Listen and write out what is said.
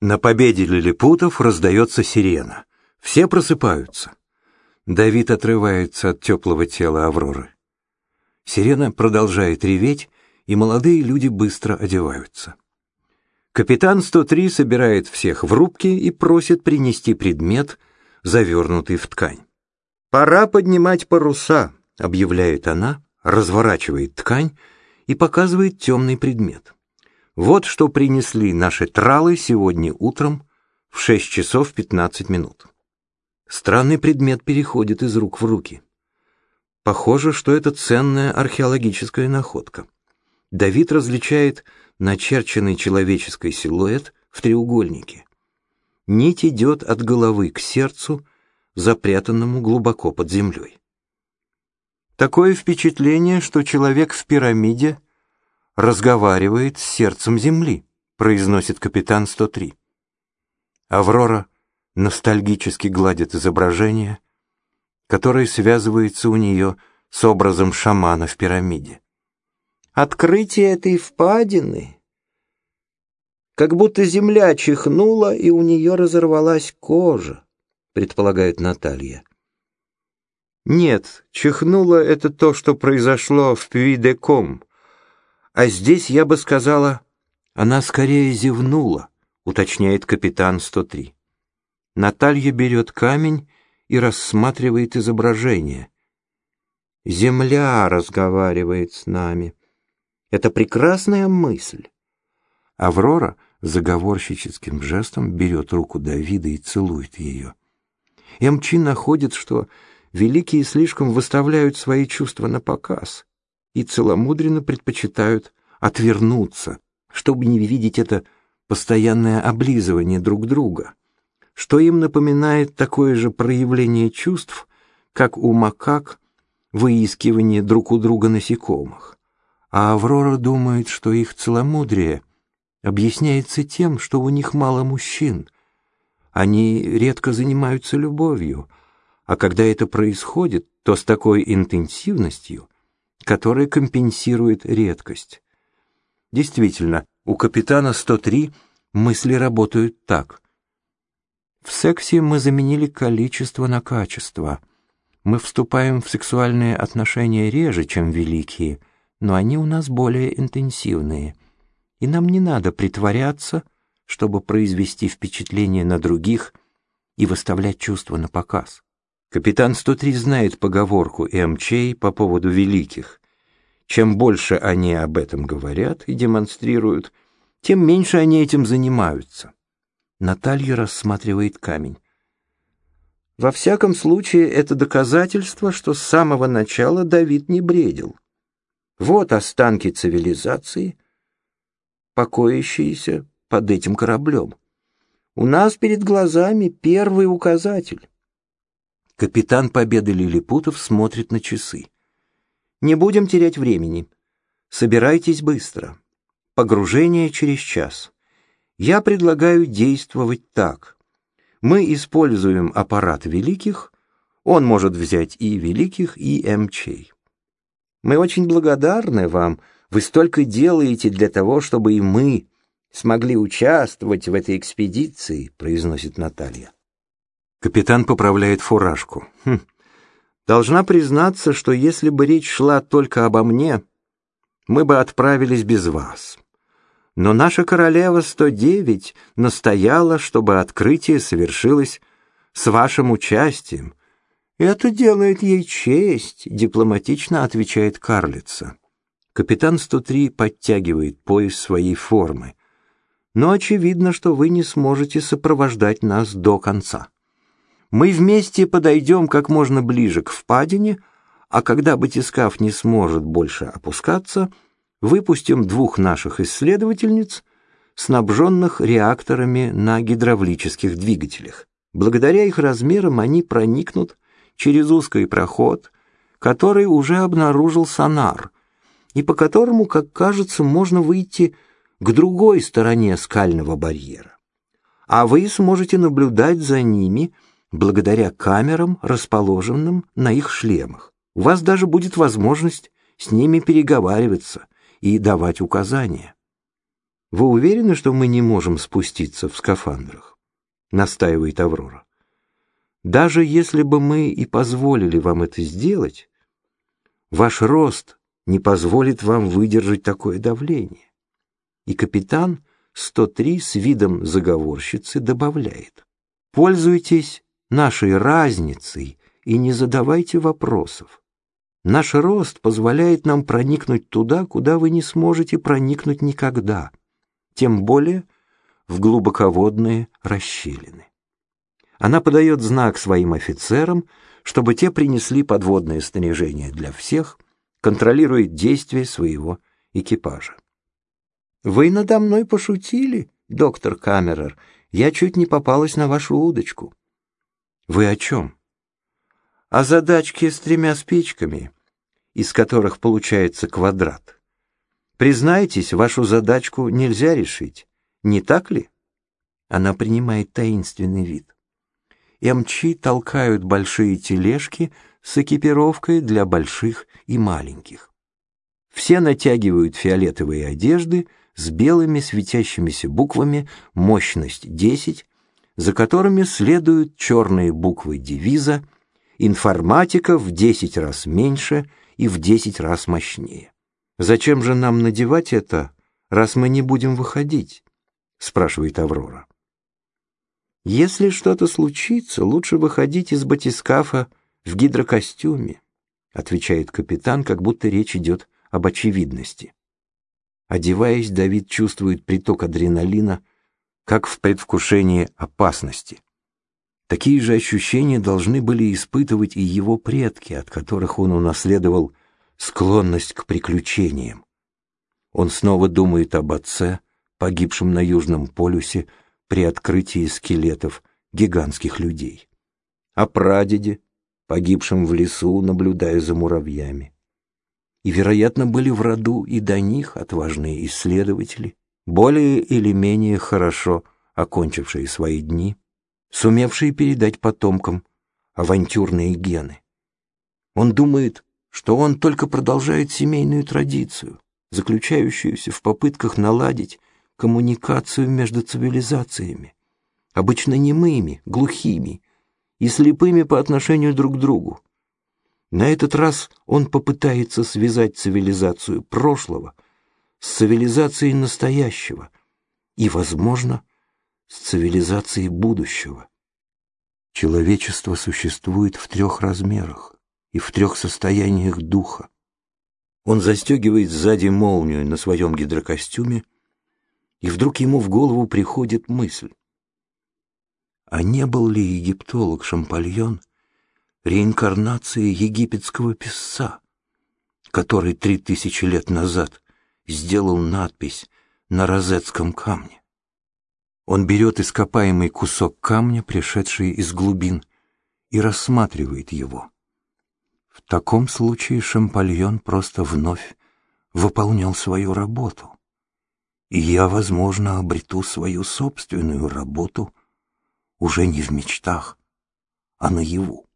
На победе лилипутов раздается сирена. Все просыпаются. Давид отрывается от теплого тела Авроры. Сирена продолжает реветь, и молодые люди быстро одеваются. Капитан 103 собирает всех в рубке и просит принести предмет, завернутый в ткань. «Пора поднимать паруса», — объявляет она, разворачивает ткань и показывает темный предмет. Вот что принесли наши тралы сегодня утром в 6 часов 15 минут. Странный предмет переходит из рук в руки. Похоже, что это ценная археологическая находка. Давид различает начерченный человеческий силуэт в треугольнике. Нить идет от головы к сердцу, запрятанному глубоко под землей. Такое впечатление, что человек в пирамиде разговаривает с сердцем земли, произносит капитан 103. Аврора ностальгически гладит изображение, которое связывается у нее с образом шамана в пирамиде. Открытие этой впадины, как будто земля чихнула, и у нее разорвалась кожа, предполагает Наталья. Нет, чихнуло это то, что произошло в Пюидеком, а здесь я бы сказала, она скорее зевнула, уточняет капитан 103. Наталья берет камень и рассматривает изображение. Земля разговаривает с нами. Это прекрасная мысль. Аврора заговорщическим жестом берет руку Давида и целует ее. МЧ находит, что великие слишком выставляют свои чувства на показ и целомудренно предпочитают отвернуться, чтобы не видеть это постоянное облизывание друг друга что им напоминает такое же проявление чувств, как у макак выискивание друг у друга насекомых. А Аврора думает, что их целомудрие объясняется тем, что у них мало мужчин. Они редко занимаются любовью, а когда это происходит, то с такой интенсивностью, которая компенсирует редкость. Действительно, у капитана 103 мысли работают так — в сексе мы заменили количество на качество. Мы вступаем в сексуальные отношения реже, чем великие, но они у нас более интенсивные. И нам не надо притворяться, чтобы произвести впечатление на других и выставлять чувства на показ. Капитан 103 знает поговорку МЧ по поводу великих. Чем больше они об этом говорят и демонстрируют, тем меньше они этим занимаются. Наталья рассматривает камень. Во всяком случае, это доказательство, что с самого начала Давид не бредил. Вот останки цивилизации, покоящиеся под этим кораблем. У нас перед глазами первый указатель. Капитан Победы Лилипутов смотрит на часы. Не будем терять времени. Собирайтесь быстро. Погружение через час. Я предлагаю действовать так. Мы используем аппарат великих, он может взять и великих, и МЧ. Мы очень благодарны вам, вы столько делаете для того, чтобы и мы смогли участвовать в этой экспедиции, произносит Наталья. Капитан поправляет фуражку. Хм. Должна признаться, что если бы речь шла только обо мне, мы бы отправились без вас. Но наша королева 109 настояла, чтобы открытие совершилось с вашим участием. Это делает ей честь, дипломатично отвечает карлица. Капитан 103 подтягивает пояс своей формы. Но очевидно, что вы не сможете сопровождать нас до конца. Мы вместе подойдем как можно ближе к впадине, а когда батискаф не сможет больше опускаться — выпустим двух наших исследовательниц, снабженных реакторами на гидравлических двигателях. Благодаря их размерам они проникнут через узкий проход, который уже обнаружил сонар, и по которому, как кажется, можно выйти к другой стороне скального барьера. А вы сможете наблюдать за ними благодаря камерам, расположенным на их шлемах. У вас даже будет возможность с ними переговариваться – и давать указания. Вы уверены, что мы не можем спуститься в скафандрах? Настаивает Аврора. Даже если бы мы и позволили вам это сделать, ваш рост не позволит вам выдержать такое давление. И капитан 103 с видом заговорщицы добавляет. Пользуйтесь нашей разницей и не задавайте вопросов. Наш рост позволяет нам проникнуть туда, куда вы не сможете проникнуть никогда, тем более в глубоководные расщелины. Она подает знак своим офицерам, чтобы те принесли подводное снаряжение для всех, контролирует действия своего экипажа. «Вы надо мной пошутили, доктор Камерер. Я чуть не попалась на вашу удочку». «Вы о чем?» «О задачке с тремя спичками, из которых получается квадрат. Признайтесь, вашу задачку нельзя решить, не так ли?» Она принимает таинственный вид. МЧ толкают большие тележки с экипировкой для больших и маленьких. Все натягивают фиолетовые одежды с белыми светящимися буквами «Мощность 10», за которыми следуют черные буквы девиза «Информатика в 10 раз меньше и в 10 раз мощнее». «Зачем же нам надевать это, раз мы не будем выходить?» — спрашивает Аврора. Если что-то случится, лучше выходить из батискафа в гидрокостюме, отвечает капитан, как будто речь идет об очевидности. Одеваясь, Давид чувствует приток адреналина, как в предвкушении опасности. Такие же ощущения должны были испытывать и его предки, от которых он унаследовал склонность к приключениям. Он снова думает об отце, погибшем на Южном полюсе, при открытии скелетов гигантских людей, о прадеде, погибшем в лесу, наблюдая за муравьями. И, вероятно, были в роду и до них отважные исследователи, более или менее хорошо окончившие свои дни, сумевшие передать потомкам авантюрные гены. Он думает, что он только продолжает семейную традицию, заключающуюся в попытках наладить коммуникацию между цивилизациями, обычно немыми, глухими и слепыми по отношению друг к другу. На этот раз он попытается связать цивилизацию прошлого с цивилизацией настоящего и, возможно, с цивилизацией будущего. Человечество существует в трех размерах и в трех состояниях духа. Он застегивает сзади молнию на своем гидрокостюме и вдруг ему в голову приходит мысль. А не был ли египтолог Шампальон реинкарнацией египетского писца, который три тысячи лет назад сделал надпись на розетском камне? Он берет ископаемый кусок камня, пришедший из глубин, и рассматривает его. В таком случае Шампальон просто вновь выполнял свою работу и я, возможно, обрету свою собственную работу уже не в мечтах, а наяву.